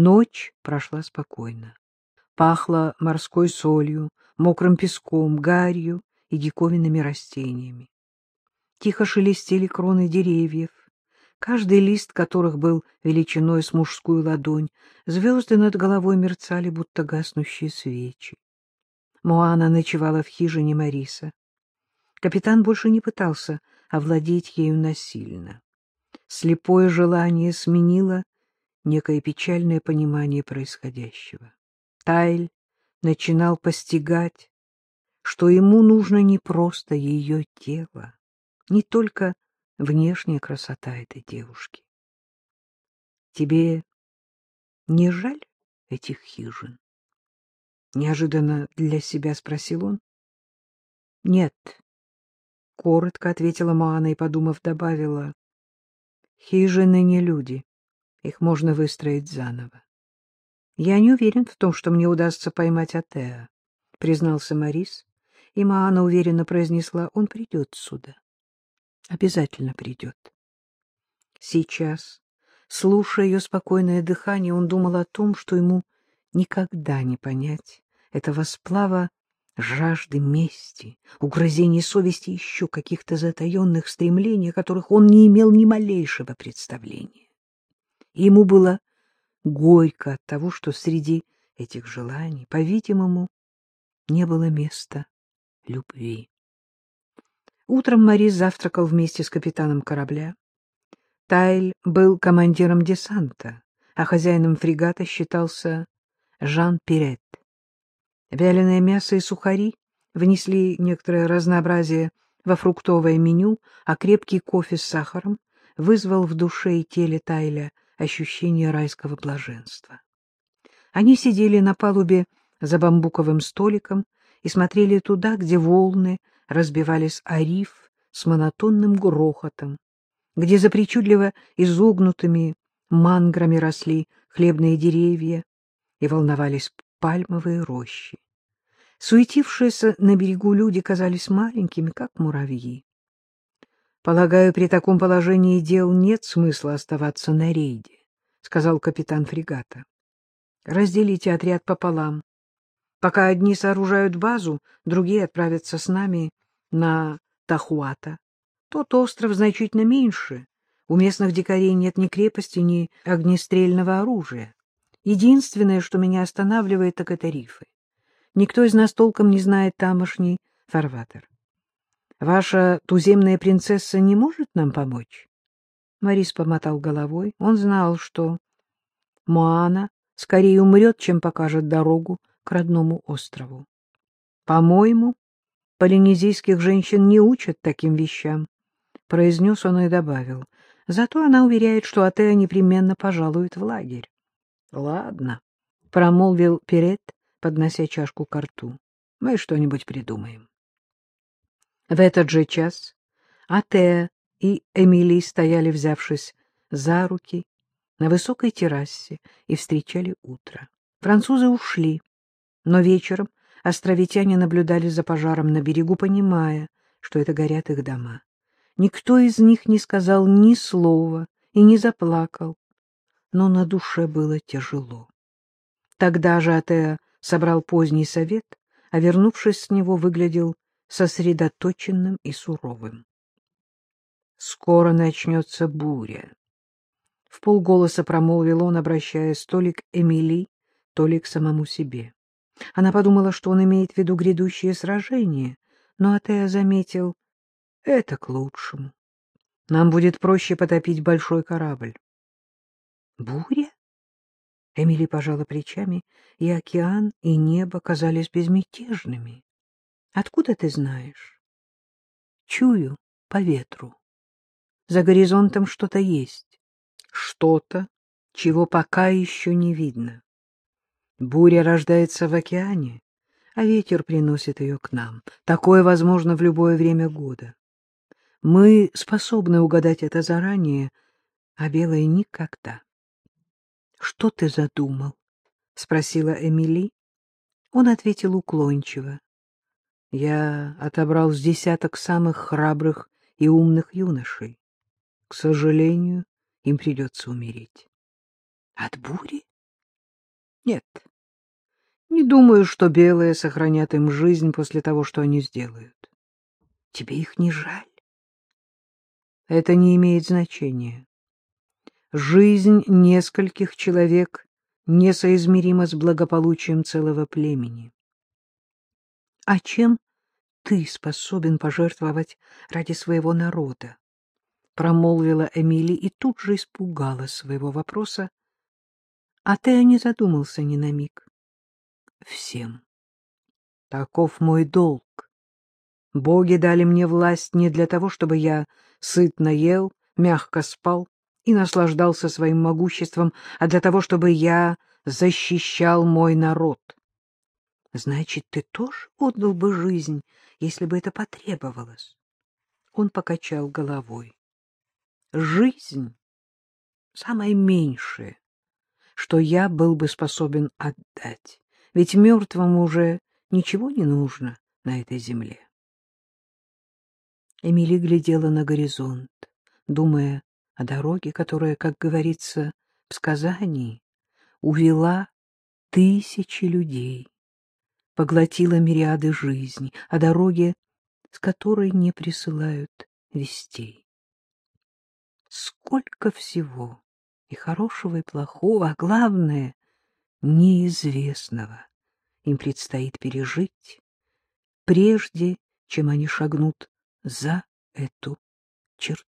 Ночь прошла спокойно. Пахло морской солью, мокрым песком, гарью и диковинными растениями. Тихо шелестели кроны деревьев, каждый лист которых был величиной с мужскую ладонь, звезды над головой мерцали, будто гаснущие свечи. Моана ночевала в хижине Мариса. Капитан больше не пытался овладеть ею насильно. Слепое желание сменило некое печальное понимание происходящего. Тайль начинал постигать, что ему нужно не просто ее тело, не только внешняя красота этой девушки. Тебе не жаль этих хижин? Неожиданно для себя спросил он. Нет, коротко ответила Маана и, подумав, добавила. Хижины не люди, их можно выстроить заново. Я не уверен в том, что мне удастся поймать Атеа, признался Марис, и Маана уверенно произнесла, он придет сюда. Обязательно придет. Сейчас, слушая ее спокойное дыхание, он думал о том, что ему никогда не понять этого сплава жажды мести, угрызений совести еще каких-то затаенных стремлений, о которых он не имел ни малейшего представления. Ему было горько от того, что среди этих желаний, по-видимому, не было места любви. Утром Марис завтракал вместе с капитаном корабля. Тайль был командиром десанта, а хозяином фрегата считался Жан Пирет. Вяленое мясо и сухари внесли некоторое разнообразие во фруктовое меню, а крепкий кофе с сахаром вызвал в душе и теле Тайля ощущение райского блаженства. Они сидели на палубе за бамбуковым столиком и смотрели туда, где волны разбивались о риф с монотонным грохотом, где за причудливо изогнутыми манграми росли хлебные деревья и волновались пальмовые рощи. Суетившиеся на берегу люди казались маленькими, как муравьи. — Полагаю, при таком положении дел нет смысла оставаться на рейде, — сказал капитан фрегата. — Разделите отряд пополам. Пока одни сооружают базу, другие отправятся с нами на Тахуата. Тот остров значительно меньше. У местных дикарей нет ни крепости, ни огнестрельного оружия. Единственное, что меня останавливает, так это рифы. Никто из нас толком не знает тамошний фарватер. Ваша туземная принцесса не может нам помочь? Марис помотал головой. Он знал, что Моана скорее умрет, чем покажет дорогу к родному острову. По-моему, полинезийских женщин не учат таким вещам, — произнес он и добавил. Зато она уверяет, что Атеа непременно пожалует в лагерь. — Ладно, — промолвил Перет, поднося чашку к рту. — Мы что-нибудь придумаем. В этот же час Атеа и Эмили стояли, взявшись за руки, на высокой террасе и встречали утро. Французы ушли, но вечером островитяне наблюдали за пожаром на берегу, понимая, что это горят их дома. Никто из них не сказал ни слова и не заплакал, но на душе было тяжело. Тогда же Атеа собрал поздний совет, а, вернувшись с него, выглядел сосредоточенным и суровым. «Скоро начнется буря», — в полголоса промолвил он, обращаясь то ли к Эмили, то ли к самому себе. Она подумала, что он имеет в виду грядущее сражение, но Атеа заметил, это к лучшему. Нам будет проще потопить большой корабль. Буря? Эмили пожала плечами, и океан, и небо казались безмятежными. Откуда ты знаешь? Чую по ветру. За горизонтом что-то есть. Что-то, чего пока еще не видно. Буря рождается в океане, а ветер приносит ее к нам. Такое возможно в любое время года. Мы способны угадать это заранее, а белое никогда. — Что ты задумал? — спросила Эмили. Он ответил уклончиво. — Я отобрал с десяток самых храбрых и умных юношей. К сожалению, им придется умереть. — От бури? Нет, не думаю, что белые сохранят им жизнь после того, что они сделают. Тебе их не жаль? Это не имеет значения. Жизнь нескольких человек несоизмерима с благополучием целого племени. А чем ты способен пожертвовать ради своего народа? Промолвила Эмили и тут же испугалась своего вопроса. А ты не задумался ни на миг. Всем. Таков мой долг. Боги дали мне власть не для того, чтобы я сытно ел, мягко спал и наслаждался своим могуществом, а для того, чтобы я защищал мой народ. Значит, ты тоже отдал бы жизнь, если бы это потребовалось? Он покачал головой. Жизнь — самое меньшее, что я был бы способен отдать, ведь мертвому уже ничего не нужно на этой земле. Эмили глядела на горизонт, думая о дороге, которая, как говорится в сказании, увела тысячи людей, поглотила мириады жизней, о дороге, с которой не присылают вестей. Сколько всего, и хорошего, и плохого, а главное — неизвестного, им предстоит пережить, прежде чем они шагнут за эту черту.